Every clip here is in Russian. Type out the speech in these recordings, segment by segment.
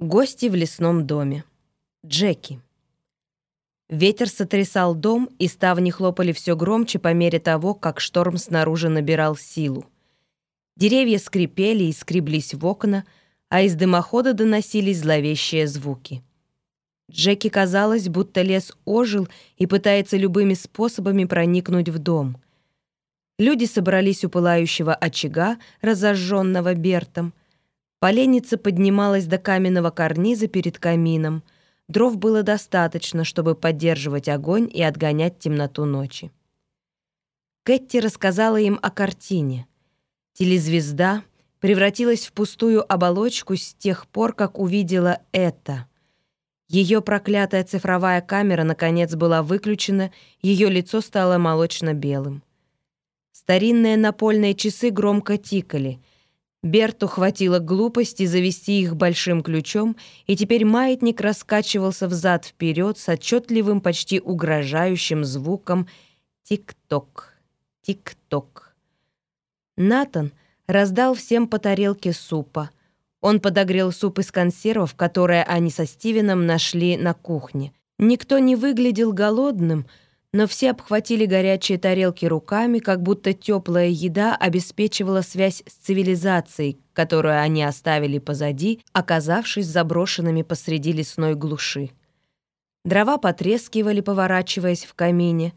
Гости в лесном доме. Джеки. Ветер сотрясал дом, и ставни хлопали все громче по мере того, как шторм снаружи набирал силу. Деревья скрипели и скреблись в окна, а из дымохода доносились зловещие звуки. Джеки казалось, будто лес ожил и пытается любыми способами проникнуть в дом. Люди собрались у пылающего очага, разожженного Бертом, Поленница поднималась до каменного карниза перед камином. Дров было достаточно, чтобы поддерживать огонь и отгонять темноту ночи. Кэтти рассказала им о картине. Телезвезда превратилась в пустую оболочку с тех пор, как увидела это. Ее проклятая цифровая камера, наконец, была выключена, ее лицо стало молочно-белым. Старинные напольные часы громко тикали — Берту хватило глупости завести их большим ключом, и теперь маятник раскачивался взад-вперед с отчетливым, почти угрожающим звуком «тик-ток, тик-ток». Натан раздал всем по тарелке супа. Он подогрел суп из консервов, которые они со Стивеном нашли на кухне. Никто не выглядел голодным — но все обхватили горячие тарелки руками, как будто теплая еда обеспечивала связь с цивилизацией, которую они оставили позади, оказавшись заброшенными посреди лесной глуши. Дрова потрескивали, поворачиваясь в камине.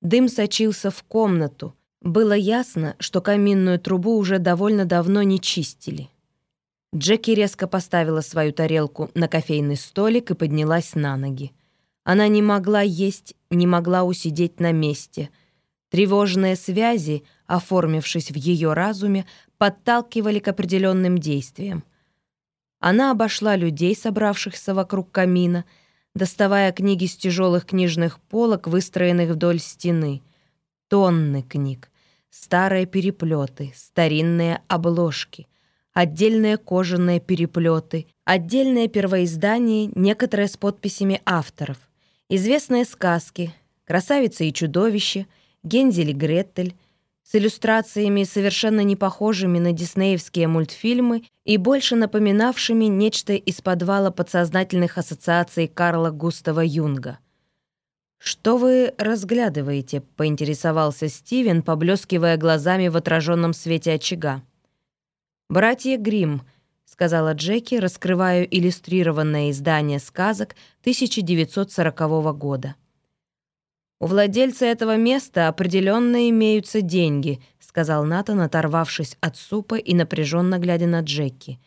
Дым сочился в комнату. Было ясно, что каминную трубу уже довольно давно не чистили. Джеки резко поставила свою тарелку на кофейный столик и поднялась на ноги. Она не могла есть, не могла усидеть на месте. Тревожные связи, оформившись в ее разуме, подталкивали к определенным действиям. Она обошла людей, собравшихся вокруг камина, доставая книги с тяжелых книжных полок, выстроенных вдоль стены. Тонны книг, старые переплеты, старинные обложки, отдельные кожаные переплеты, отдельные первоиздания, некоторые с подписями авторов — Известные сказки «Красавица и чудовище», «Гензель и Гретель» с иллюстрациями, совершенно не похожими на диснеевские мультфильмы и больше напоминавшими нечто из подвала подсознательных ассоциаций Карла Густава Юнга. «Что вы разглядываете?» — поинтересовался Стивен, поблескивая глазами в отраженном свете очага. «Братья Гримм», сказала Джеки, раскрывая иллюстрированное издание сказок 1940 года. «У владельца этого места определенно имеются деньги», сказал Натан, оторвавшись от супа и напряженно глядя на Джеки.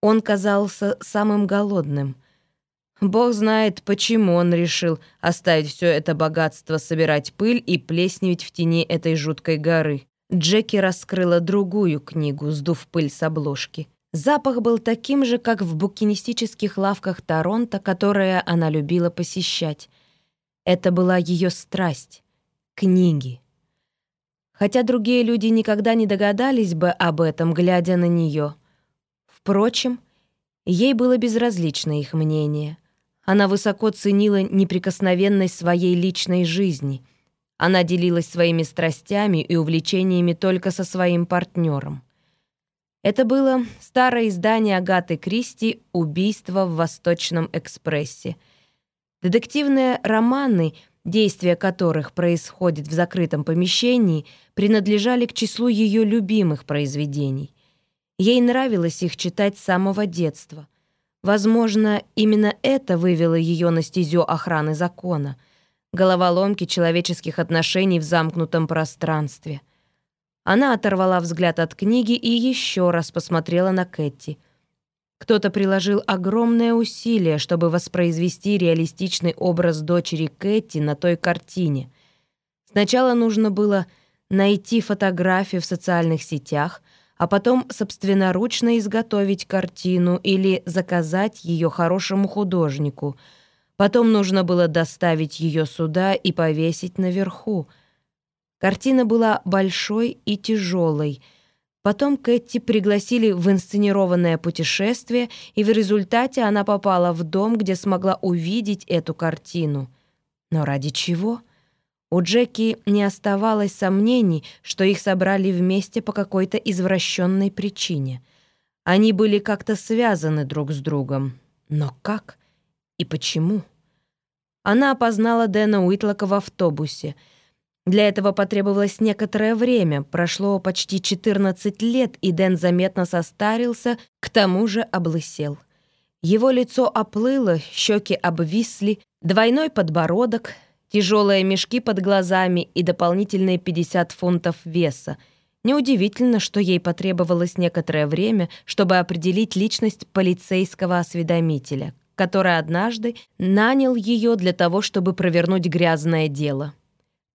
Он казался самым голодным. Бог знает, почему он решил оставить все это богатство, собирать пыль и плесневить в тени этой жуткой горы. Джеки раскрыла другую книгу, сдув пыль с обложки. Запах был таким же, как в букинистических лавках Торонто, которые она любила посещать. Это была ее страсть — книги. Хотя другие люди никогда не догадались бы об этом, глядя на нее. Впрочем, ей было безразлично их мнение. Она высоко ценила неприкосновенность своей личной жизни. Она делилась своими страстями и увлечениями только со своим партнером. Это было старое издание Агаты Кристи «Убийство в Восточном экспрессе». Детективные романы, действия которых происходят в закрытом помещении, принадлежали к числу ее любимых произведений. Ей нравилось их читать с самого детства. Возможно, именно это вывело ее на стезю охраны закона, головоломки человеческих отношений в замкнутом пространстве — она оторвала взгляд от книги и еще раз посмотрела на Кэти. Кто-то приложил огромное усилие, чтобы воспроизвести реалистичный образ дочери Кэти на той картине. Сначала нужно было найти фотографию в социальных сетях, а потом собственноручно изготовить картину или заказать ее хорошему художнику. Потом нужно было доставить ее сюда и повесить наверху — Картина была большой и тяжелой. Потом Кэти пригласили в инсценированное путешествие, и в результате она попала в дом, где смогла увидеть эту картину. Но ради чего? У Джеки не оставалось сомнений, что их собрали вместе по какой-то извращенной причине. Они были как-то связаны друг с другом. Но как и почему? Она опознала Дэна Уитлока в автобусе. Для этого потребовалось некоторое время. Прошло почти 14 лет, и Дэн заметно состарился, к тому же облысел. Его лицо оплыло, щеки обвисли, двойной подбородок, тяжелые мешки под глазами и дополнительные 50 фунтов веса. Неудивительно, что ей потребовалось некоторое время, чтобы определить личность полицейского осведомителя, который однажды нанял ее для того, чтобы провернуть грязное дело.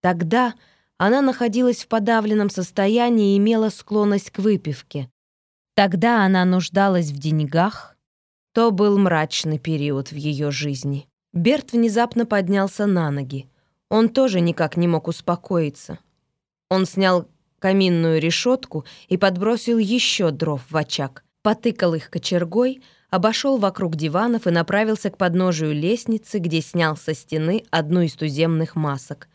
Тогда она находилась в подавленном состоянии и имела склонность к выпивке. Тогда она нуждалась в деньгах, то был мрачный период в ее жизни. Берт внезапно поднялся на ноги. Он тоже никак не мог успокоиться. Он снял каминную решетку и подбросил еще дров в очаг, потыкал их кочергой, обошел вокруг диванов и направился к подножию лестницы, где снял со стены одну из туземных масок.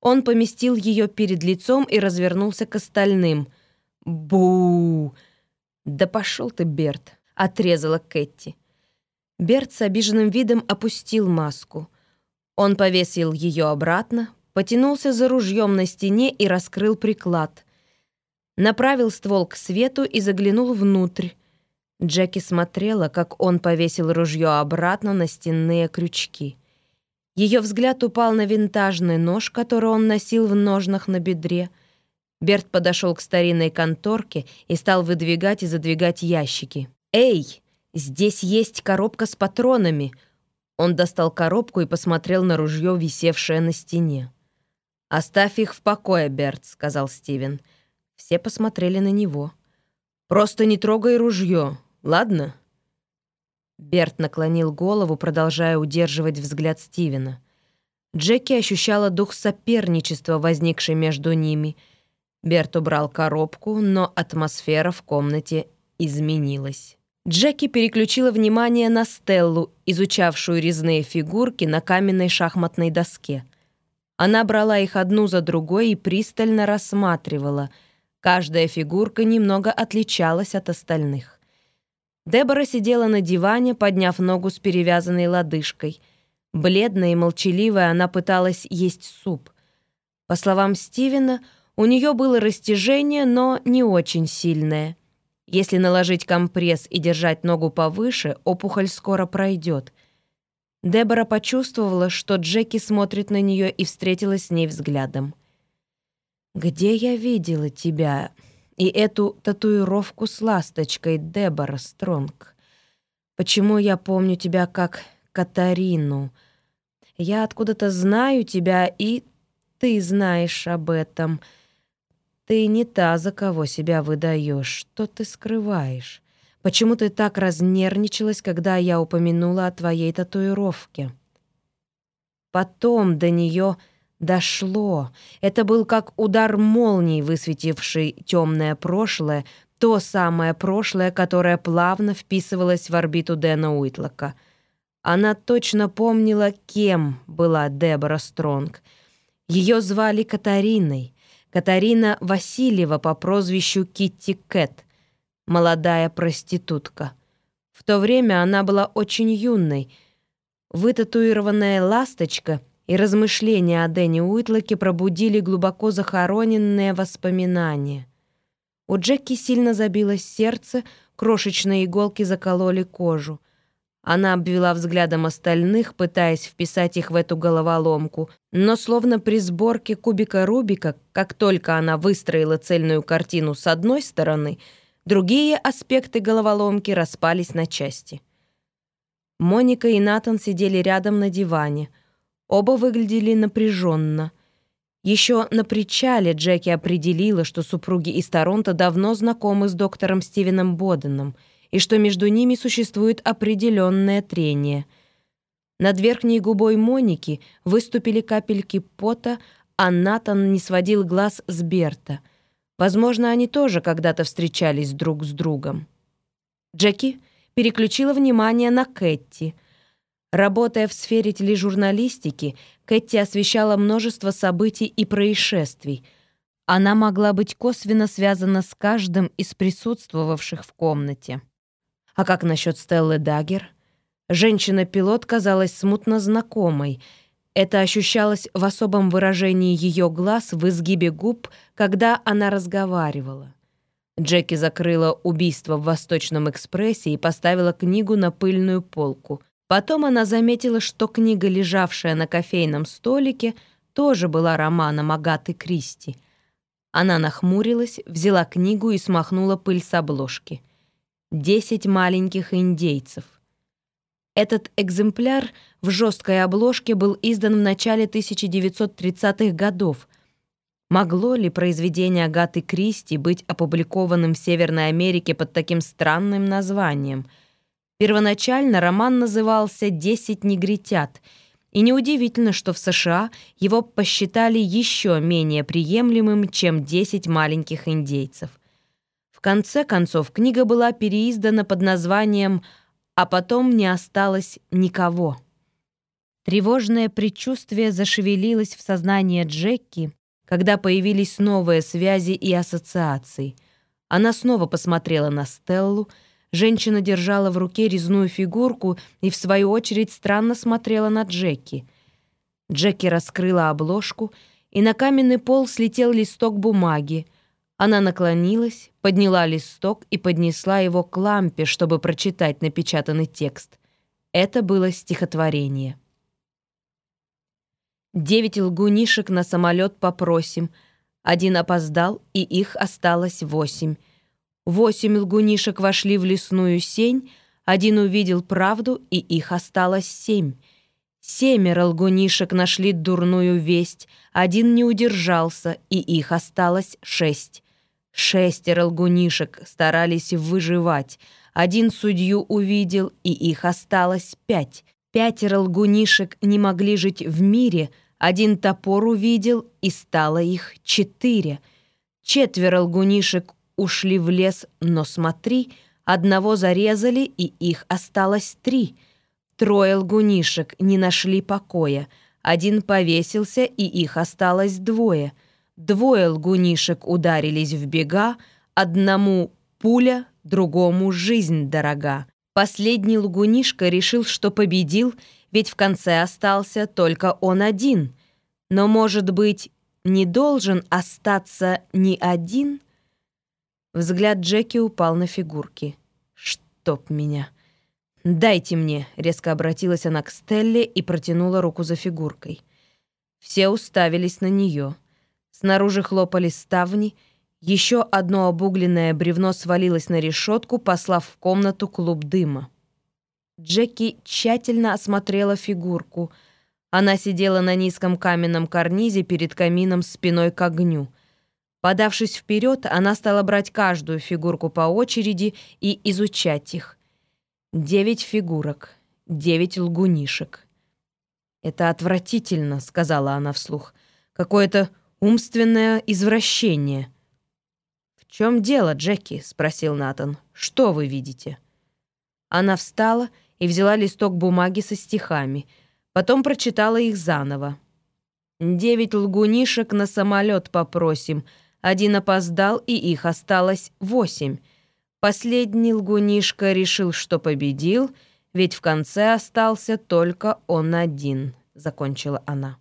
Он поместил ее перед лицом и развернулся к остальным. «Бу!» «Да пошел ты, Берт!» — отрезала Кэти. Берт с обиженным видом опустил маску. Он повесил ее обратно, потянулся за ружьем на стене и раскрыл приклад. Направил ствол к свету и заглянул внутрь. Джеки смотрела, как он повесил ружье обратно на стенные крючки. Ее взгляд упал на винтажный нож, который он носил в ножнах на бедре. Берт подошел к старинной конторке и стал выдвигать и задвигать ящики. «Эй!» Здесь есть коробка с патронами». Он достал коробку и посмотрел на ружье, висевшее на стене. «Оставь их в покое, Берт», — сказал Стивен. Все посмотрели на него. «Просто не трогай ружье, ладно?» Берт наклонил голову, продолжая удерживать взгляд Стивена. Джеки ощущала дух соперничества, возникший между ними. Берт убрал коробку, но атмосфера в комнате изменилась. Джеки переключила внимание на Стеллу, изучавшую резные фигурки на каменной шахматной доске. Она брала их одну за другой и пристально рассматривала. Каждая фигурка немного отличалась от остальных. Дебора сидела на диване, подняв ногу с перевязанной лодыжкой. Бледная и молчаливая, она пыталась есть суп. По словам Стивена, у нее было растяжение, но не очень сильное — если наложить компресс и держать ногу повыше, опухоль скоро пройдет. Дебора почувствовала, что Джеки смотрит на нее и встретилась с ней взглядом. «Где я видела тебя и эту татуировку с ласточкой, Дебора Стронг? Почему я помню тебя как Катарину? Я откуда-то знаю тебя, и ты знаешь об этом». Ты не та, за кого себя выдаешь. Что ты скрываешь? Почему ты так разнервничалась, когда я упомянула о твоей татуировке? Потом до нее дошло. Это был как удар молнии, высветивший темное прошлое, то самое прошлое, которое плавно вписывалось в орбиту Дэна Уитлока. Она точно помнила, кем была Дебора Стронг. Ее звали Катариной — Катарина Васильева по прозвищу Китти Кэт, молодая проститутка. В то время она была очень юной. Вытатуированная ласточка и размышления о Дэнни Уитлоке пробудили глубоко захороненные воспоминания. У Джеки сильно забилось сердце, крошечные иголки закололи кожу. Она обвела взглядом остальных, пытаясь вписать их в эту головоломку, но словно при сборке кубика Рубика, как только она выстроила цельную картину с одной стороны, другие аспекты головоломки распались на части. Моника и Натан сидели рядом на диване. Оба выглядели напряженно. Еще на причале Джеки определила, что супруги из Торонто давно знакомы с доктором Стивеном Боденом — и что между ними существует определенное трение. Над верхней губой Моники выступили капельки пота, а Натан не сводил глаз с Берта. Возможно, они тоже когда-то встречались друг с другом. Джеки переключила внимание на Кэти. Работая в сфере тележурналистики, Кэти освещала множество событий и происшествий. Она могла быть косвенно связана с каждым из присутствовавших в комнате. А как насчет Стеллы Даггер? Женщина-пилот казалась смутно знакомой. Это ощущалось в особом выражении ее глаз в изгибе губ, когда она разговаривала. Джеки закрыла убийство в Восточном экспрессе и поставила книгу на пыльную полку. Потом она заметила, что книга, лежавшая на кофейном столике, тоже была романом Агаты Кристи. Она нахмурилась, взяла книгу и смахнула пыль с обложки. «Десять маленьких индейцев». Этот экземпляр в жесткой обложке был издан в начале 1930-х годов — Могло ли произведение Агаты Кристи быть опубликованным в Северной Америке под таким странным названием? Первоначально роман назывался «Десять негритят», и неудивительно, что в США его посчитали еще менее приемлемым, чем «Десять маленьких индейцев». В конце концов, книга была переиздана под названием «А потом не осталось никого». Тревожное предчувствие зашевелилось в сознании Джеки, когда появились новые связи и ассоциации. Она снова посмотрела на Стеллу, женщина держала в руке резную фигурку и, в свою очередь, странно смотрела на Джеки. Джеки раскрыла обложку, и на каменный пол слетел листок бумаги. Она наклонилась, подняла листок и поднесла его к лампе, чтобы прочитать напечатанный текст. Это было стихотворение. Девять лгунишек на самолет попросим. Один опоздал, и их осталось восемь. Восемь лгунишек вошли в лесную сень, один увидел правду, и их осталось семь. Семеро лгунишек нашли дурную весть, один не удержался, и их осталось шесть. Шестеро лгунишек старались выживать, один судью увидел, и их осталось пять. Пятеро лгунишек не могли жить в мире, один топор увидел, и стало их четыре. Четверо лгунишек ушли в лес, но смотри, одного зарезали, и их осталось три. Трое лгунишек не нашли покоя, один повесился, и их осталось двое. Двое лгунишек ударились в бега, одному пуля, другому жизнь дорога. Последний лгунишка решил, что победил, ведь в конце остался только он один. Но, может быть, не должен остаться ни один? Взгляд Джеки упал на фигурки. «Чтоб меня!» «Дайте мне!» — резко обратилась она к Стелле и протянула руку за фигуркой. Все уставились на нее. Снаружи хлопали ставни — еще одно обугленное бревно свалилось на решетку, послав в комнату клуб дыма. Джеки тщательно осмотрела фигурку. Она сидела на низком каменном карнизе перед камином спиной к огню. Подавшись вперед, она стала брать каждую фигурку по очереди и изучать их. Девять фигурок, девять лгунишек. «Это отвратительно», — сказала она вслух. «Какое-то умственное извращение». «В чем дело, Джеки?» — спросил Натан. «Что вы видите?» Она встала и взяла листок бумаги со стихами. Потом прочитала их заново. «Девять лгунишек на самолет попросим. Один опоздал, и их осталось восемь. Последний лгунишка решил, что победил, ведь в конце остался только он один», — закончила она.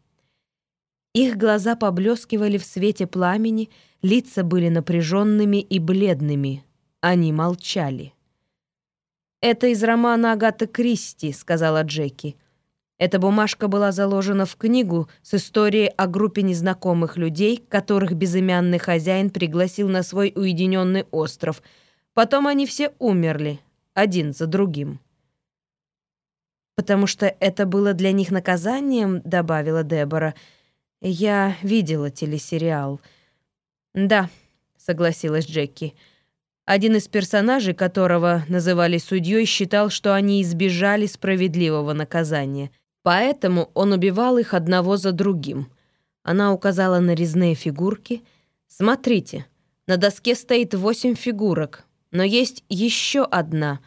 Их глаза поблескивали в свете пламени, лица были напряженными и бледными. Они молчали. «Это из романа Агаты Кристи», — сказала Джеки. Эта бумажка была заложена в книгу с историей о группе незнакомых людей, которых безымянный хозяин пригласил на свой уединенный остров. Потом они все умерли, один за другим. «Потому что это было для них наказанием», — добавила Дебора, — я видела телесериал. Да, согласилась Джеки. Один из персонажей, которого называли судьей, считал, что они избежали справедливого наказания. Поэтому он убивал их одного за другим. Она указала на резные фигурки. «Смотрите, на доске стоит восемь фигурок, но есть еще одна».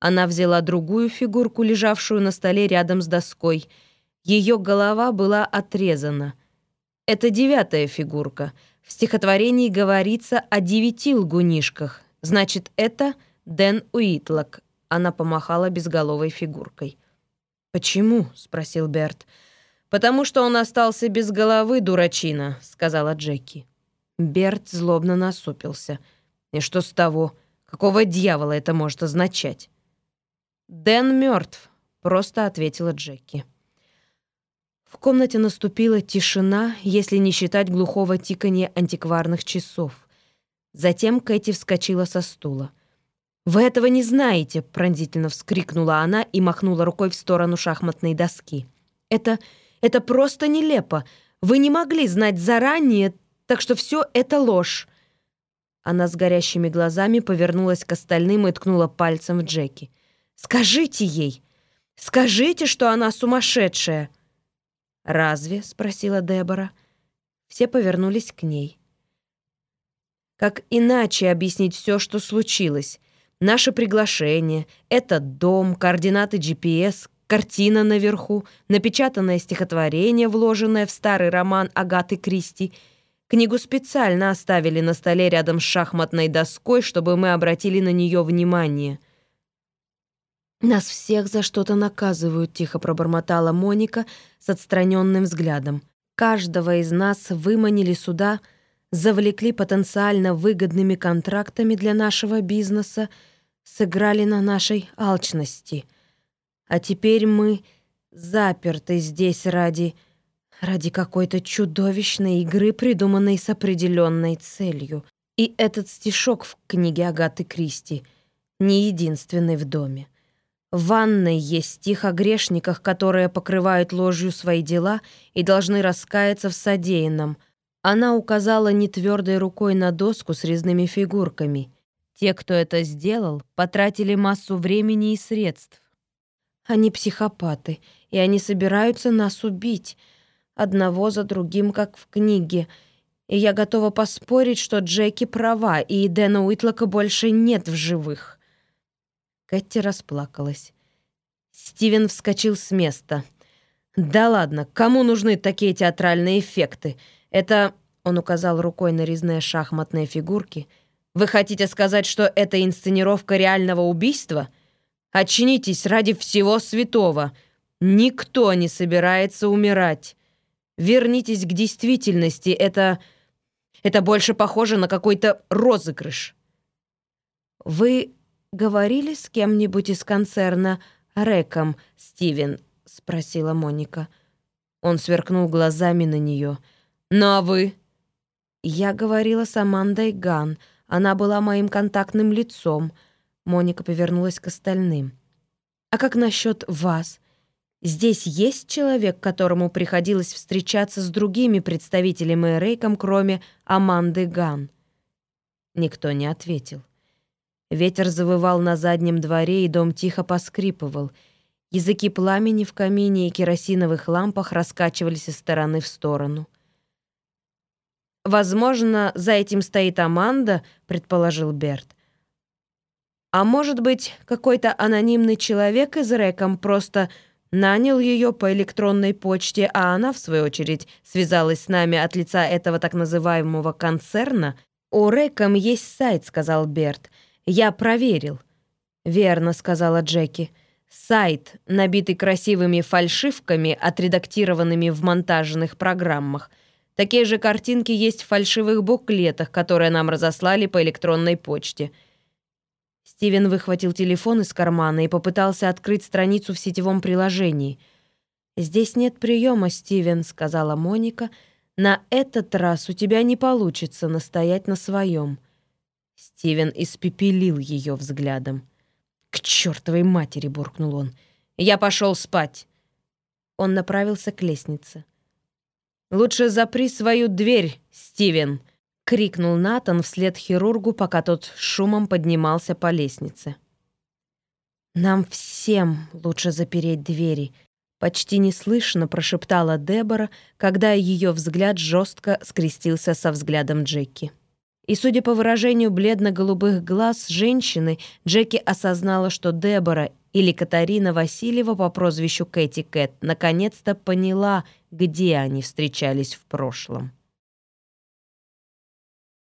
Она взяла другую фигурку, лежавшую на столе рядом с доской. Ее голова была отрезана — это девятая фигурка. В стихотворении говорится о девяти лгунишках. Значит, это Дэн Уитлок, Она помахала безголовой фигуркой. «Почему?» — спросил Берт. «Потому что он остался без головы, дурачина», — сказала Джеки. Берт злобно насупился. «И что с того? Какого дьявола это может означать?» «Дэн мертв», — просто ответила Джеки. В комнате наступила тишина, если не считать глухого тиканья антикварных часов. Затем Кэти вскочила со стула. «Вы этого не знаете!» — пронзительно вскрикнула она и махнула рукой в сторону шахматной доски. «Это... это просто нелепо! Вы не могли знать заранее, так что все это ложь!» Она с горящими глазами повернулась к остальным и ткнула пальцем в Джеки. «Скажите ей! Скажите, что она сумасшедшая!» «Разве?» — спросила Дебора. Все повернулись к ней. Как иначе объяснить все, что случилось? Наше приглашение, этот дом, координаты GPS, картина наверху, напечатанное стихотворение, вложенное в старый роман Агаты Кристи. Книгу специально оставили на столе рядом с шахматной доской, чтобы мы обратили на нее внимание. «Нас всех за что-то наказывают», — тихо пробормотала Моника с отстраненным взглядом. «Каждого из нас выманили сюда, завлекли потенциально выгодными контрактами для нашего бизнеса, сыграли на нашей алчности. А теперь мы заперты здесь ради... ради какой-то чудовищной игры, придуманной с определенной целью. И этот стишок в книге Агаты Кристи не единственный в доме. В ванной есть стих о грешниках, которые покрывают ложью свои дела и должны раскаяться в содеянном. Она указала нетвердой рукой на доску с резными фигурками. Те, кто это сделал, потратили массу времени и средств. Они психопаты, и они собираются нас убить. Одного за другим, как в книге. И я готова поспорить, что Джеки права, и Дэна Уитлока больше нет в живых. Кэти расплакалась. Стивен вскочил с места. «Да ладно, кому нужны такие театральные эффекты? Это...» Он указал рукой на резные шахматные фигурки. «Вы хотите сказать, что это инсценировка реального убийства? Очнитесь ради всего святого. Никто не собирается умирать. Вернитесь к действительности. Это... это больше похоже на какой-то розыгрыш». «Вы говорили с кем-нибудь из концерна Рэком, Стивен?» — спросила Моника. Он сверкнул глазами на нее. «Ну а вы?» «Я говорила с Амандой Ган. Она была моим контактным лицом». Моника повернулась к остальным. «А как насчет вас? Здесь есть человек, которому приходилось встречаться с другими представителями Рейком, кроме Аманды Ган?» Никто не ответил. Ветер завывал на заднем дворе, и дом тихо поскрипывал. Языки пламени в камине и керосиновых лампах раскачивались из стороны в сторону. «Возможно, за этим стоит Аманда», — предположил Берт. «А может быть, какой-то анонимный человек из Рэком просто нанял ее по электронной почте, а она, в свою очередь, связалась с нами от лица этого так называемого концерна?» «У Рэком есть сайт», — сказал Берт. «Я проверил». «Верно», — сказала Джеки. «Сайт, набитый красивыми фальшивками, отредактированными в монтажных программах. Такие же картинки есть в фальшивых буклетах, которые нам разослали по электронной почте». Стивен выхватил телефон из кармана и попытался открыть страницу в сетевом приложении. «Здесь нет приема, Стивен», — сказала Моника. «На этот раз у тебя не получится настоять на своем». Стивен испепелил ее взглядом. «К чертовой матери!» — буркнул он. «Я пошел спать!» Он направился к лестнице. «Лучше запри свою дверь, Стивен!» — крикнул Натан вслед хирургу, пока тот шумом поднимался по лестнице. «Нам всем лучше запереть двери», — почти неслышно прошептала Дебора, когда ее взгляд жестко скрестился со взглядом Джеки. И, судя по выражению бледно-голубых глаз женщины, Джеки осознала, что Дебора или Катарина Васильева по прозвищу Кэти Кэт наконец-то поняла, где они встречались в прошлом.